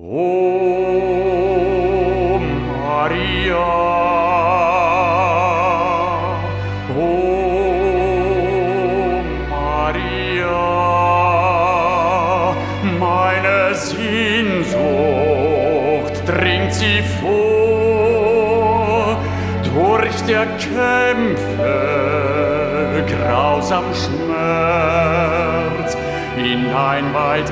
O Maria, O Maria, meine Sehnsucht dringt sie vor, durch der Kämpfe grausam Schmerz, in ein weit